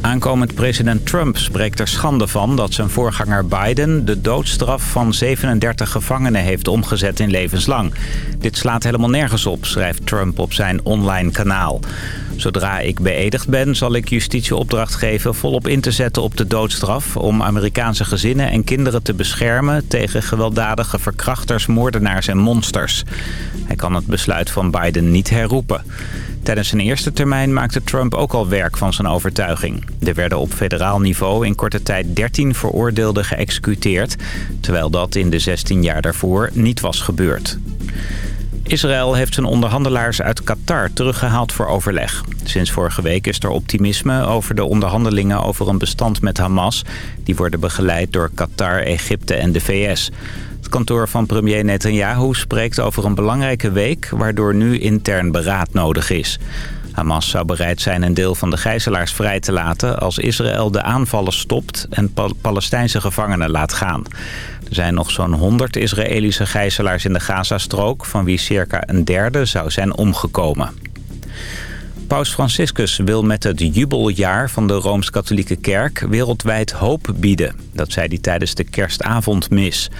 Aankomend president Trump spreekt er schande van dat zijn voorganger Biden... de doodstraf van 37 gevangenen heeft omgezet in levenslang. Dit slaat helemaal nergens op, schrijft Trump op zijn online kanaal. Zodra ik beëdigd ben, zal ik justitie opdracht geven volop in te zetten op de doodstraf... om Amerikaanse gezinnen en kinderen te beschermen tegen gewelddadige verkrachters, moordenaars en monsters. Hij kan het besluit van Biden niet herroepen. Tijdens zijn eerste termijn maakte Trump ook al werk van zijn overtuiging. Er werden op federaal niveau in korte tijd 13 veroordeelden geëxecuteerd... terwijl dat in de 16 jaar daarvoor niet was gebeurd. Israël heeft zijn onderhandelaars uit Qatar teruggehaald voor overleg. Sinds vorige week is er optimisme over de onderhandelingen over een bestand met Hamas. Die worden begeleid door Qatar, Egypte en de VS. Het kantoor van premier Netanyahu spreekt over een belangrijke week... waardoor nu intern beraad nodig is. Hamas zou bereid zijn een deel van de gijzelaars vrij te laten... als Israël de aanvallen stopt en Palestijnse gevangenen laat gaan. Er zijn nog zo'n 100 Israëlische gijzelaars in de Gazastrook... van wie circa een derde zou zijn omgekomen. Paus Franciscus wil met het jubeljaar van de Rooms-Katholieke Kerk wereldwijd hoop bieden. Dat zei hij tijdens de kerstavondmis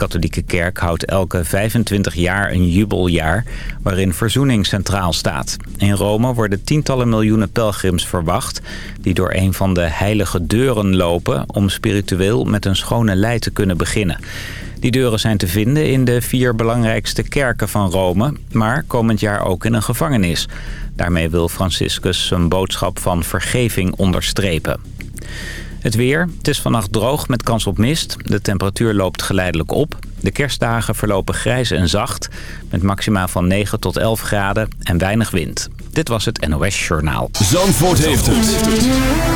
katholieke kerk houdt elke 25 jaar een jubeljaar waarin verzoening centraal staat. In Rome worden tientallen miljoenen pelgrims verwacht die door een van de heilige deuren lopen om spiritueel met een schone lei te kunnen beginnen. Die deuren zijn te vinden in de vier belangrijkste kerken van Rome, maar komend jaar ook in een gevangenis. Daarmee wil Franciscus zijn boodschap van vergeving onderstrepen. Het weer. Het is vannacht droog met kans op mist. De temperatuur loopt geleidelijk op. De kerstdagen verlopen grijs en zacht. Met maxima van 9 tot 11 graden en weinig wind. Dit was het NOS Journaal. Zandvoort heeft het.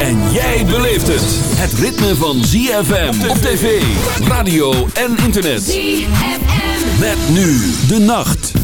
En jij beleeft het. Het ritme van ZFM op tv, radio en internet. ZFM. Met nu de nacht.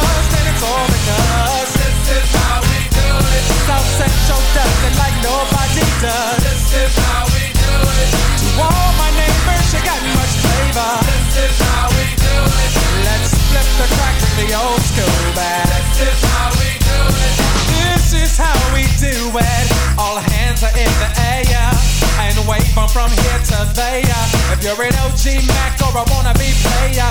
kinda and it's all because this is how we do it. South Central does it like nobody does. This is how we do it. To all my neighbors, you got much flavor. This is how we do it. Let's flip the crack with the old school bag. This is how we do it. This is how we do it. All hands are in the air and wave from from here to there. If you're an OG Mac or a wannabe player,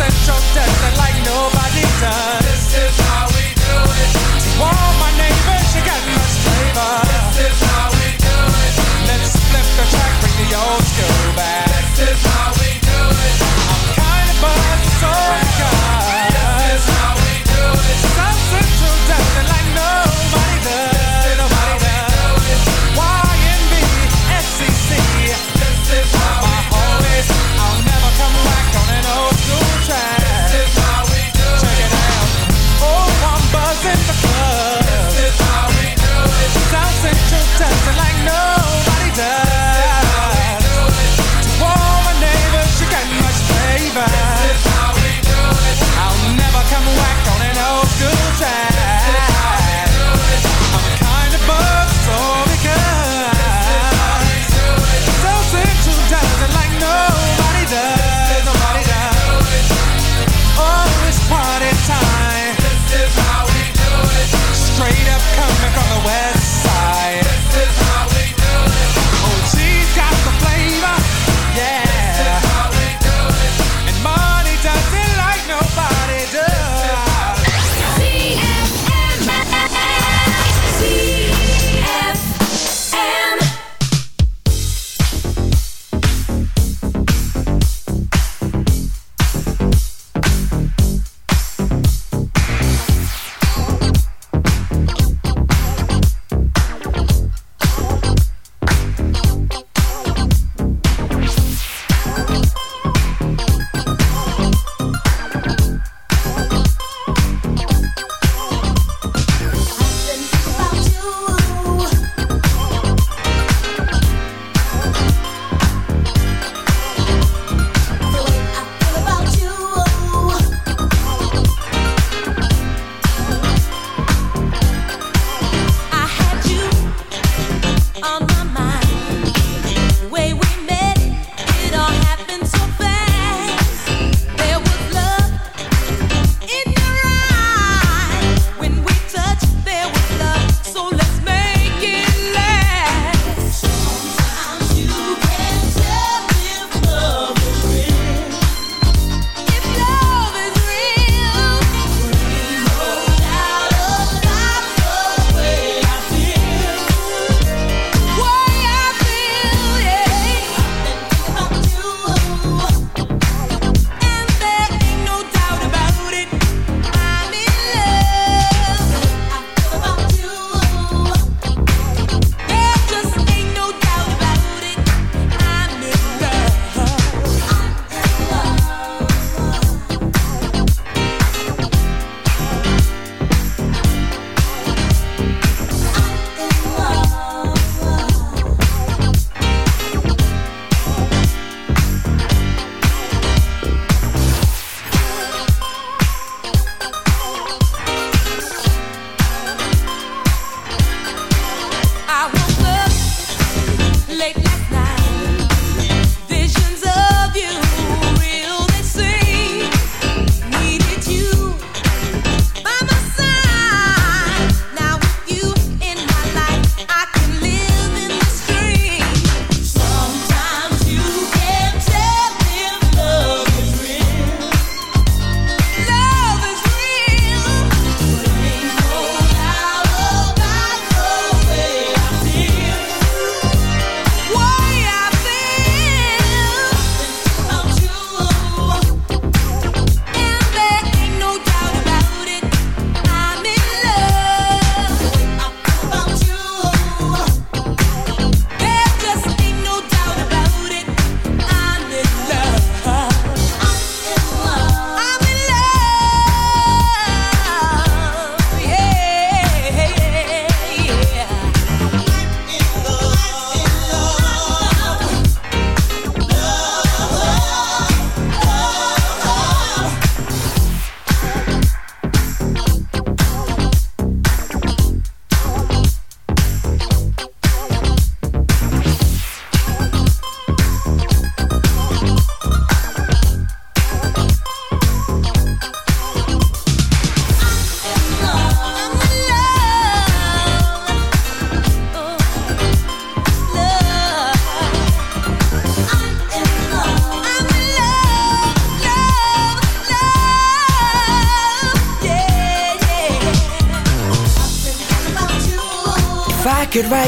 Central it like nobody does.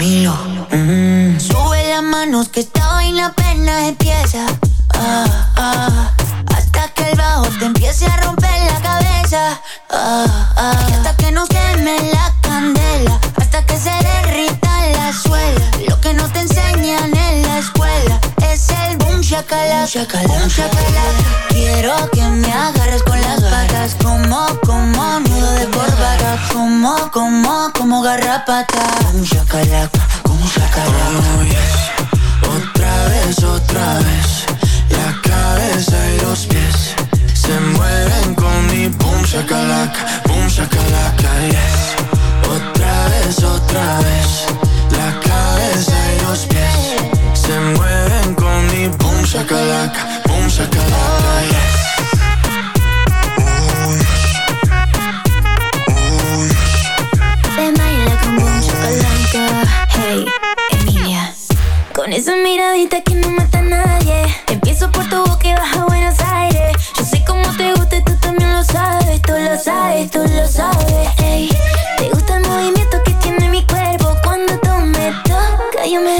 Camilo. Sube las manos que esta vaina apenas empieza. Ah, ah, hasta que el bajo te empiece a romper la cabeza. Ah, ah, y hasta que no queme la Boom shakalaka. Quiero que me agarres con las patas. Como, como nudo de corbata. Como, como, como garrapata. Boom shakalaka. Boom shakalaka. Oh, yes. Otra vez, otra vez, la cabeza y los pies se mueven con mi boom shakalaka, boom shakalaka, yes. Otra vez, otra vez, shakalaka, boom shakalaka, yes. Te baila con boom. Hey, Emilia. Con esa miradita que no mata a nadie. Empiezo por tu boca y baja a Buenos Aires. Yo sé cómo te gusta y tú también lo sabes. Tú lo sabes, tú lo sabes. Ey, te gusta el movimiento que tiene mi cuerpo. Cuando tú me tocas, yo me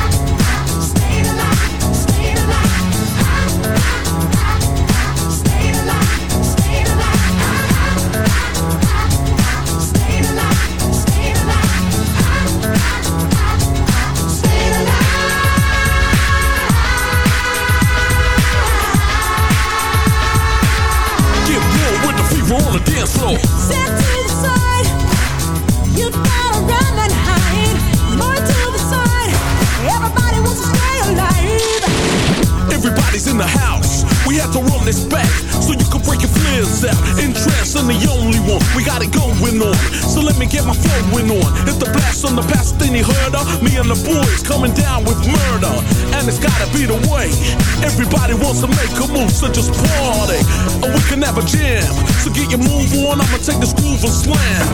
So just party. And we can have a jam. So get your move on. I'ma take this groove and slam.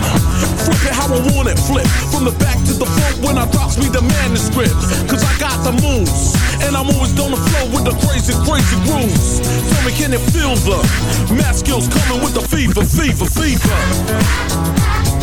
Flip it how I want it. Flip from the back to the front when I drops me the manuscript. Cause I got the moves. And I'm always on the flow with the crazy, crazy grooves. Tell me, can it feel the math skills coming with the fever, fever, fever?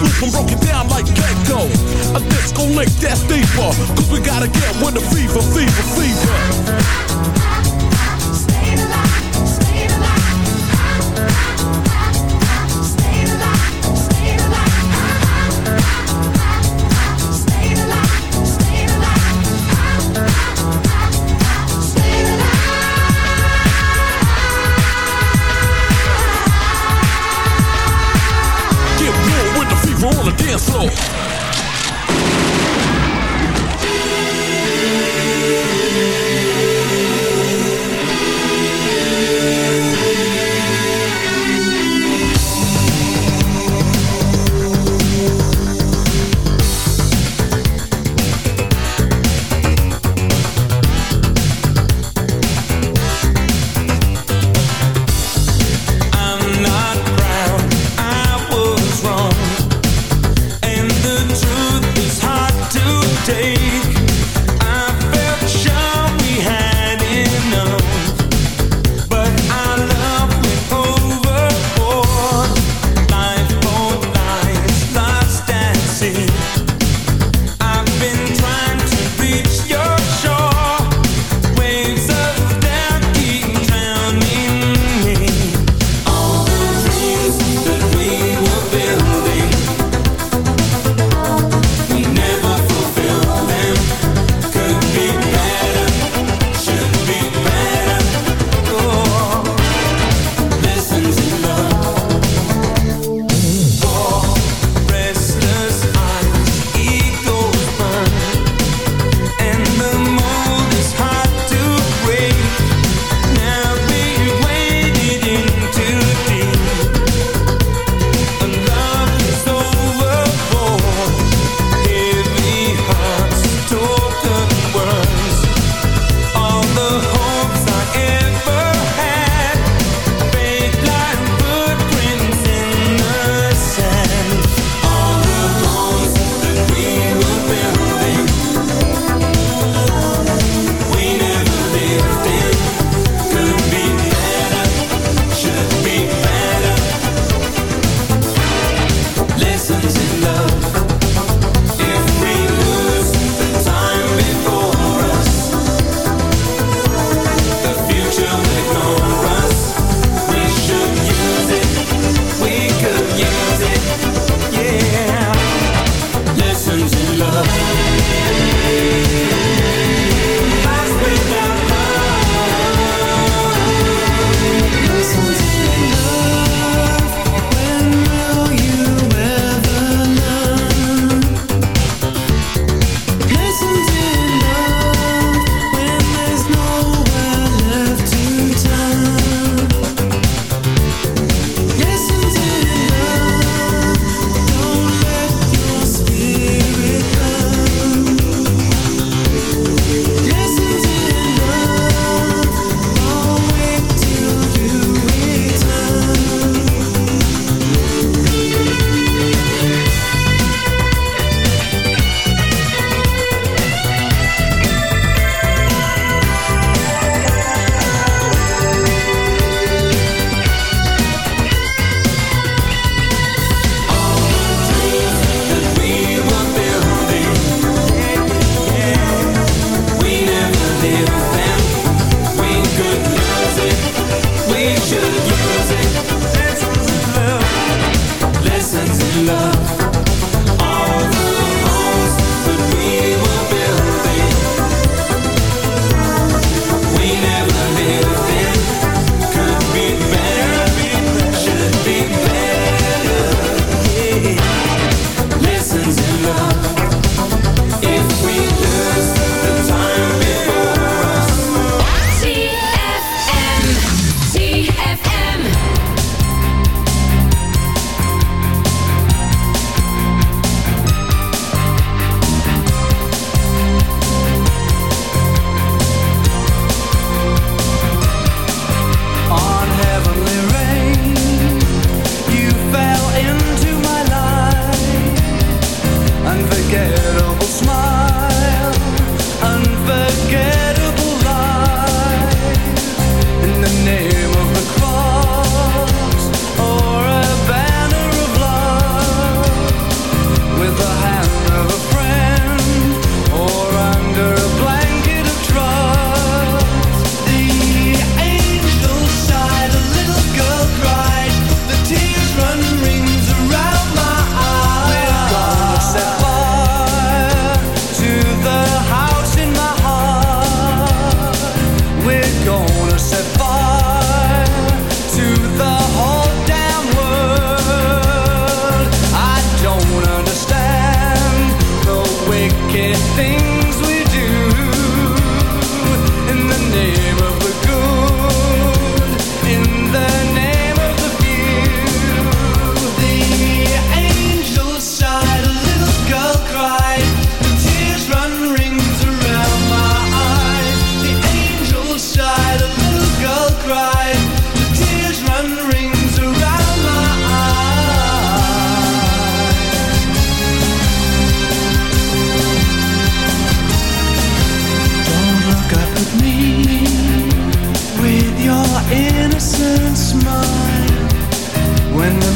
A BG swoop and broke it down like Gecko. A disco lick that's deeper, cause we gotta get with the fever, fever, fever.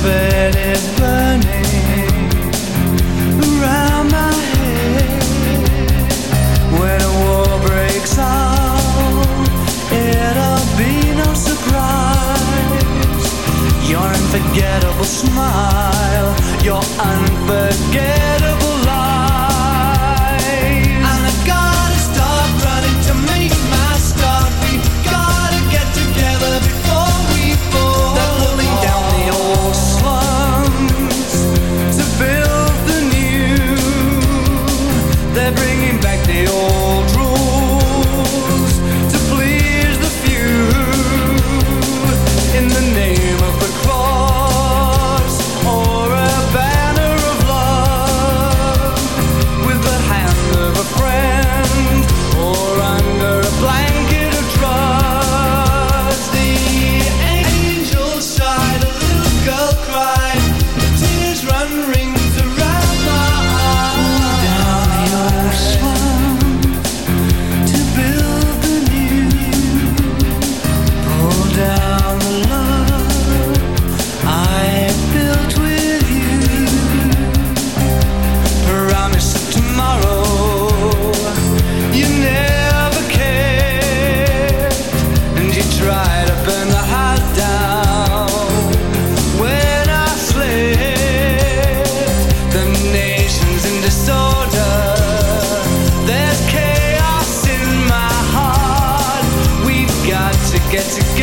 The is get together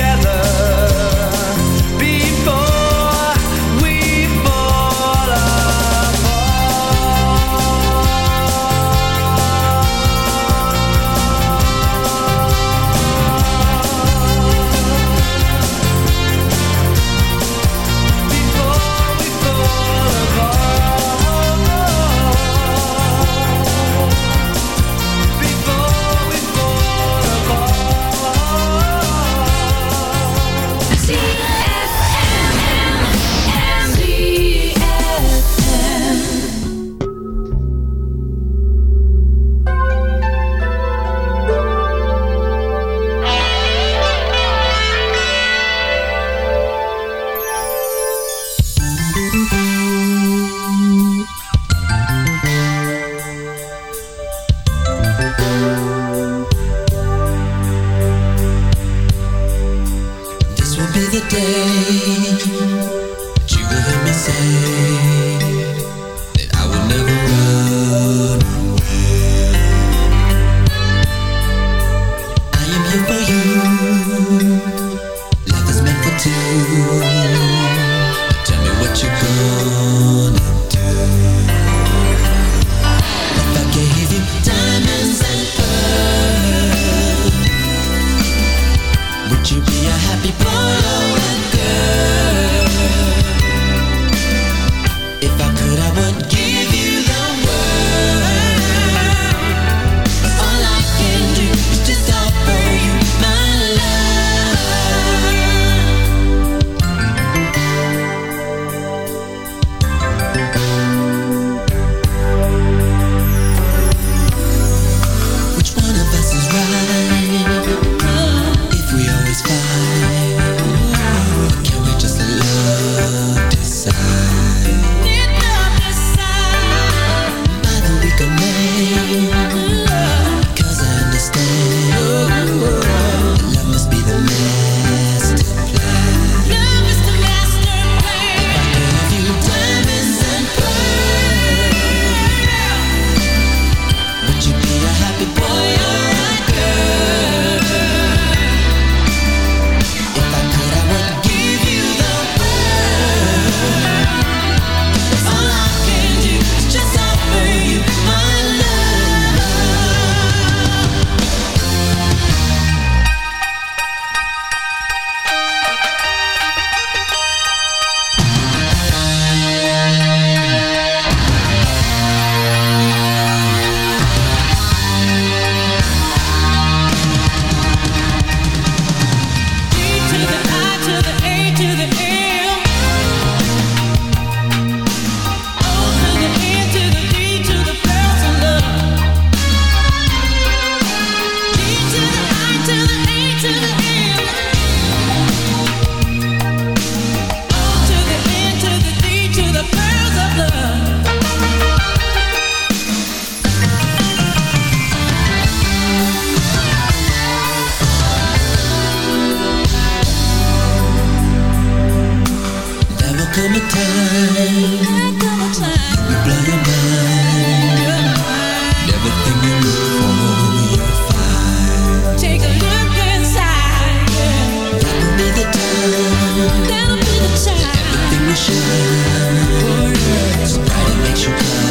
That'll be the time Everything we shine Words Somebody makes you cry